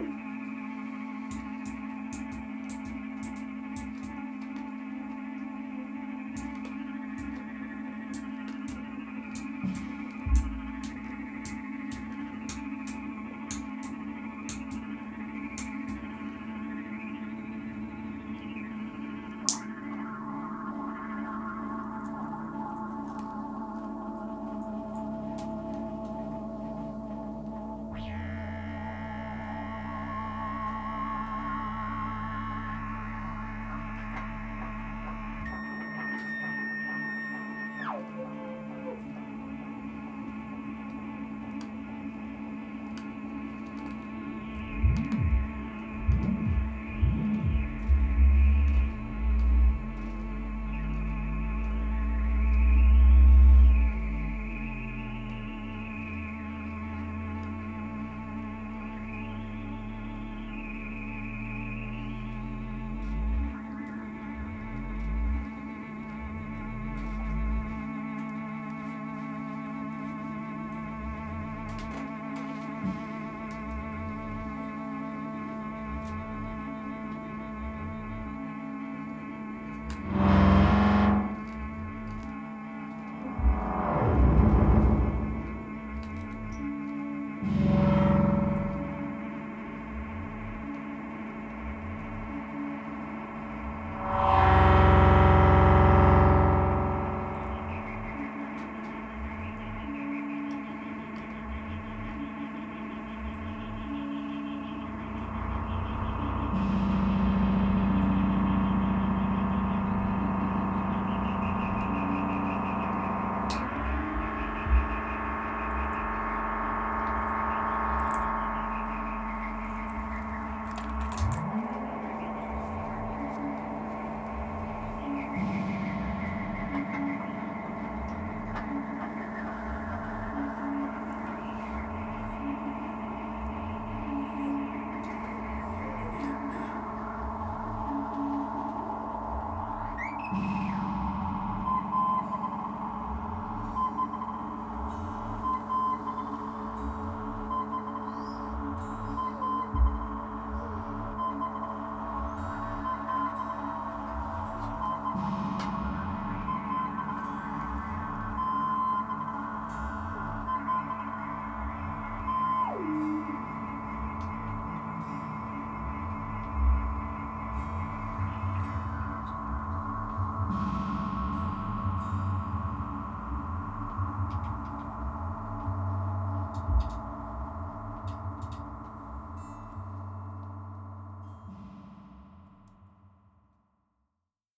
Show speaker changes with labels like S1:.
S1: Mm-hmm.